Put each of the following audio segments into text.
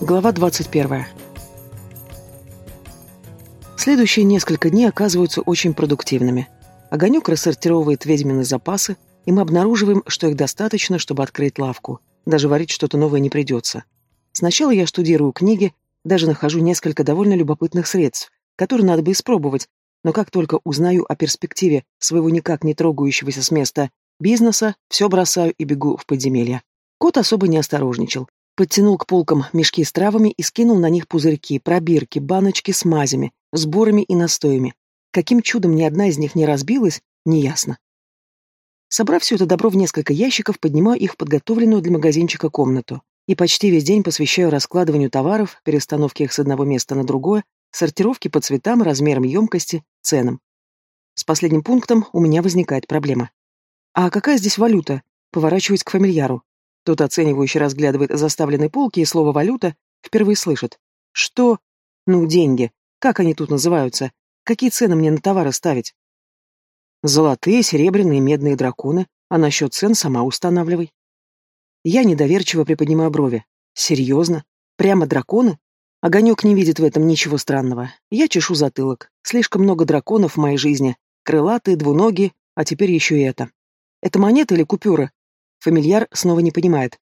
Глава 21. Следующие несколько дней оказываются очень продуктивными. Огонек рассортировывает ведьмины запасы, и мы обнаруживаем, что их достаточно, чтобы открыть лавку. Даже варить что-то новое не придется. Сначала я штудирую книги, даже нахожу несколько довольно любопытных средств, которые надо бы испробовать, но как только узнаю о перспективе своего никак не трогающегося с места бизнеса, все бросаю и бегу в подземелье. Кот особо не осторожничал. Подтянул к полкам мешки с травами и скинул на них пузырьки, пробирки, баночки с мазями, сборами и настоями. Каким чудом ни одна из них не разбилась, неясно. Собрав все это добро в несколько ящиков, поднимаю их в подготовленную для магазинчика комнату и почти весь день посвящаю раскладыванию товаров, перестановке их с одного места на другое, сортировке по цветам, размерам емкости, ценам. С последним пунктом у меня возникает проблема. А какая здесь валюта? Поворачиваюсь к фамильяру. Тот оценивающе разглядывает заставленные полки и слово «валюта» впервые слышит. «Что? Ну, деньги. Как они тут называются? Какие цены мне на товары ставить?» «Золотые, серебряные, медные драконы. А насчет цен сама устанавливай». Я недоверчиво приподнимаю брови. «Серьезно? Прямо драконы?» Огонек не видит в этом ничего странного. Я чешу затылок. Слишком много драконов в моей жизни. Крылатые, двуногие, а теперь еще и это. Это монеты или купюры? Фамильяр снова не понимает.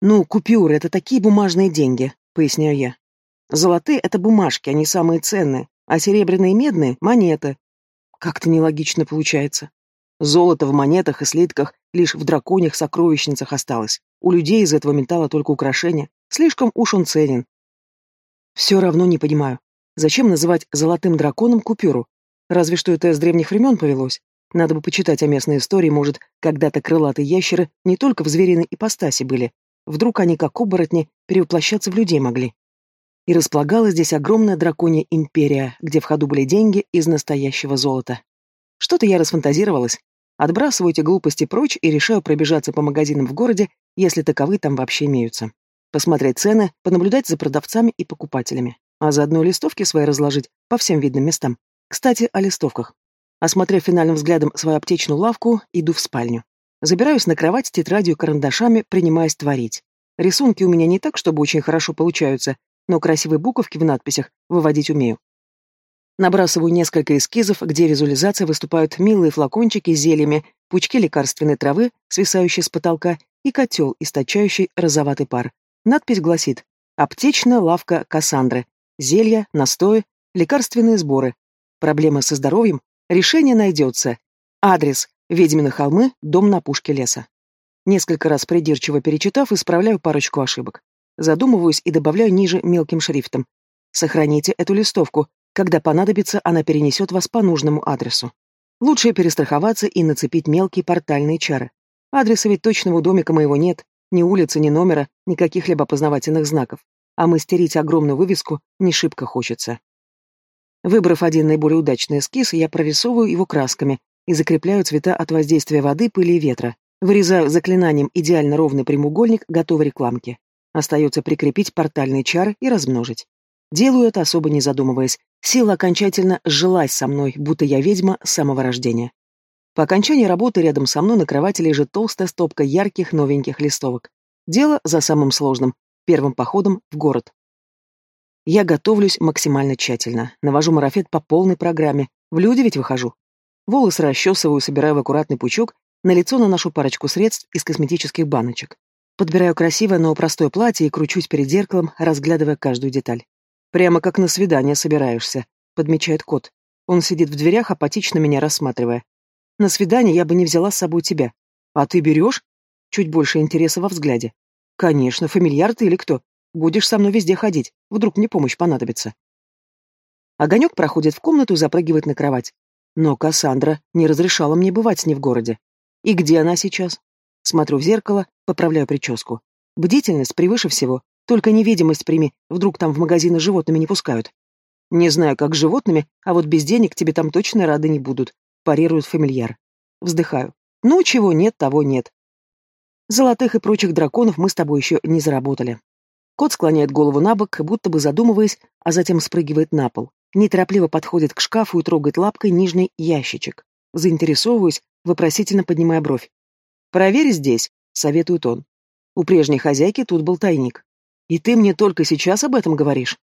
«Ну, купюры — это такие бумажные деньги», — поясняю я. «Золотые — это бумажки, они самые ценные, а серебряные и медные — монеты». Как-то нелогично получается. Золото в монетах и слитках лишь в драконьих сокровищницах осталось. У людей из этого металла только украшения. Слишком уж он ценен. Все равно не понимаю. Зачем называть золотым драконом купюру? Разве что это с древних времен повелось. Надо бы почитать о местной истории, может, когда-то крылатые ящеры не только в звериной ипостаси были. Вдруг они, как оборотни, перевоплощаться в людей могли. И располагалась здесь огромная драконья империя, где в ходу были деньги из настоящего золота. Что-то я расфантазировалась. Отбрасываю эти глупости прочь и решаю пробежаться по магазинам в городе, если таковые там вообще имеются. Посмотреть цены, понаблюдать за продавцами и покупателями. А заодно листовки свои разложить по всем видным местам. Кстати, о листовках. Осмотрев финальным взглядом свою аптечную лавку, иду в спальню. Забираюсь на кровать с тетрадью карандашами, принимаясь творить. Рисунки у меня не так, чтобы очень хорошо получаются, но красивые буковки в надписях выводить умею. Набрасываю несколько эскизов, где визуализация выступают милые флакончики с зельями, пучки лекарственной травы, свисающие с потолка, и котел, источающий розоватый пар. Надпись гласит «Аптечная лавка Кассандры. Зелья, настои, лекарственные сборы. Проблемы со здоровьем Решение найдется. Адрес. Ведьмины холмы, дом на пушке леса. Несколько раз придирчиво перечитав, исправляю парочку ошибок. Задумываюсь и добавляю ниже мелким шрифтом. Сохраните эту листовку. Когда понадобится, она перенесет вас по нужному адресу. Лучше перестраховаться и нацепить мелкие портальные чары. Адреса ведь точного домика моего нет, ни улицы, ни номера, ни каких-либо познавательных знаков. А мастерить огромную вывеску не шибко хочется. Выбрав один наиболее удачный эскиз, я прорисовываю его красками и закрепляю цвета от воздействия воды, пыли и ветра. Вырезаю заклинанием идеально ровный прямоугольник готовой рекламки. Остается прикрепить портальные чары и размножить. Делаю это особо не задумываясь. Сила окончательно сжилась со мной, будто я ведьма с самого рождения. По окончании работы рядом со мной на кровати лежит толстая стопка ярких новеньких листовок. Дело за самым сложным — первым походом в город. Я готовлюсь максимально тщательно, навожу марафет по полной программе, в люди ведь выхожу. Волосы расчесываю, собираю в аккуратный пучок, на лицо наношу парочку средств из косметических баночек. Подбираю красивое, но простое платье и кручусь перед зеркалом, разглядывая каждую деталь. «Прямо как на свидание собираешься», — подмечает кот. Он сидит в дверях, апатично меня рассматривая. «На свидание я бы не взяла с собой тебя. А ты берешь?» Чуть больше интереса во взгляде. «Конечно, фамильяр ты или кто? Будешь со мной везде ходить, вдруг мне помощь понадобится. Огонек проходит в комнату и запрыгивает на кровать. Но Кассандра не разрешала мне бывать с ней в городе. И где она сейчас? Смотрю в зеркало, поправляю прическу. Бдительность превыше всего. Только невидимость прими, вдруг там в магазины животными не пускают. Не знаю, как с животными, а вот без денег тебе там точно рады не будут, парирует фамильяр. Вздыхаю. Ну, чего нет, того нет. Золотых и прочих драконов мы с тобой еще не заработали. Кот склоняет голову на бок, будто бы задумываясь, а затем спрыгивает на пол. Неторопливо подходит к шкафу и трогает лапкой нижний ящичек. Заинтересовываюсь, вопросительно поднимая бровь. «Проверь здесь», — советует он. У прежней хозяйки тут был тайник. И ты мне только сейчас об этом говоришь?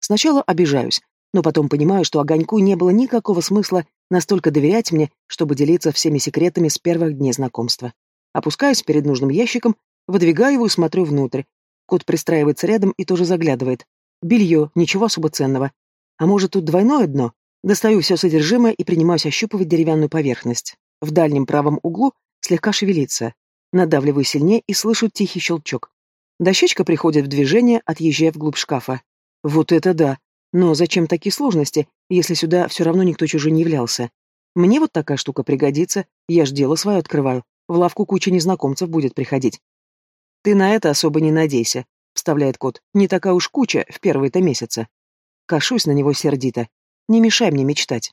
Сначала обижаюсь, но потом понимаю, что огоньку не было никакого смысла настолько доверять мне, чтобы делиться всеми секретами с первых дней знакомства. Опускаюсь перед нужным ящиком, выдвигаю его и смотрю внутрь. Кот пристраивается рядом и тоже заглядывает. Белье, ничего особо ценного. А может, тут двойное дно? Достаю все содержимое и принимаюсь ощупывать деревянную поверхность. В дальнем правом углу слегка шевелится. Надавливаю сильнее и слышу тихий щелчок. Дощечка приходит в движение, отъезжая вглубь шкафа. Вот это да! Но зачем такие сложности, если сюда все равно никто чужой не являлся? Мне вот такая штука пригодится, я ж дело свое открываю. В лавку куча незнакомцев будет приходить. Ты на это особо не надейся, вставляет кот. Не такая уж куча в первые-то месяцы. Кашусь на него сердито. Не мешай мне мечтать.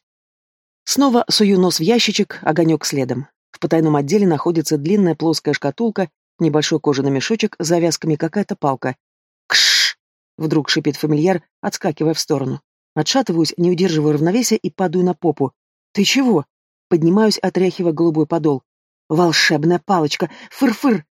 Снова сую нос в ящичек, огонек следом. В потайном отделе находится длинная плоская шкатулка, небольшой кожаный мешочек с завязками, какая-то палка. Кш! Вдруг шипит фамильяр, отскакивая в сторону. Отшатываюсь, не удерживаю равновесия и падаю на попу. «Ты чего?» Поднимаюсь, отряхивая голубой подол. «Волшебная палочка! Фыр-фыр!»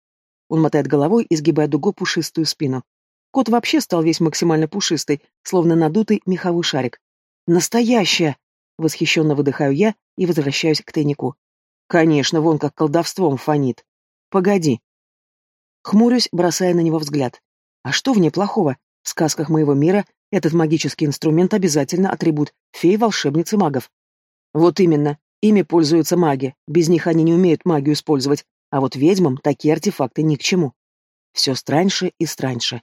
Он мотает головой, изгибая дугу пушистую спину. Кот вообще стал весь максимально пушистый, словно надутый меховой шарик. «Настоящая!» Восхищенно выдыхаю я и возвращаюсь к тайнику. «Конечно, вон как колдовством фонит. Погоди!» Хмурюсь, бросая на него взгляд. «А что в ней плохого? В сказках моего мира этот магический инструмент обязательно атрибут фей, волшебницы, магов. Вот именно, ими пользуются маги, без них они не умеют магию использовать, а вот ведьмам такие артефакты ни к чему. Все страньше и страньше.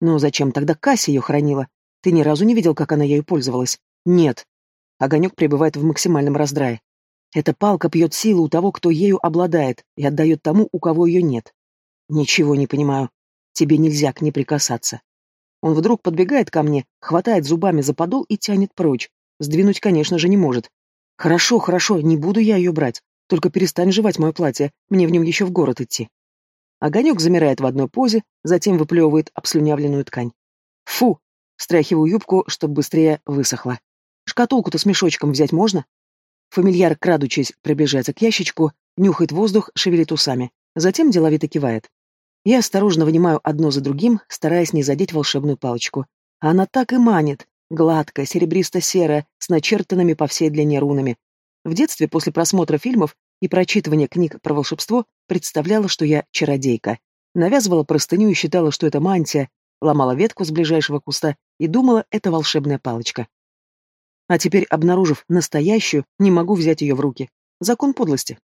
Но зачем тогда Касси ее хранила? Ты ни разу не видел, как она ею пользовалась? Нет. Огонек пребывает в максимальном раздрае. Эта палка пьет силу у того, кто ею обладает, и отдает тому, у кого ее нет. Ничего не понимаю. Тебе нельзя к ней прикасаться. Он вдруг подбегает ко мне, хватает зубами за подол и тянет прочь. Сдвинуть, конечно же, не может. Хорошо, хорошо, не буду я ее брать. Только перестань жевать мое платье, мне в нем еще в город идти. Огонек замирает в одной позе, затем выплевывает обслюнявленную ткань. Фу! Стряхиваю юбку, чтобы быстрее высохла. Шкатулку-то с мешочком взять можно? Фамильяр, крадучись, приближается к ящичку, нюхает воздух, шевелит усами. Затем деловито кивает. Я осторожно вынимаю одно за другим, стараясь не задеть волшебную палочку. Она так и манит, гладкая, серебристо-серая, с начертанными по всей длине рунами. В детстве, после просмотра фильмов и прочитывания книг про волшебство, представляла, что я чародейка. Навязывала простыню и считала, что это мантия, ломала ветку с ближайшего куста и думала, это волшебная палочка. А теперь, обнаружив настоящую, не могу взять ее в руки. Закон подлости.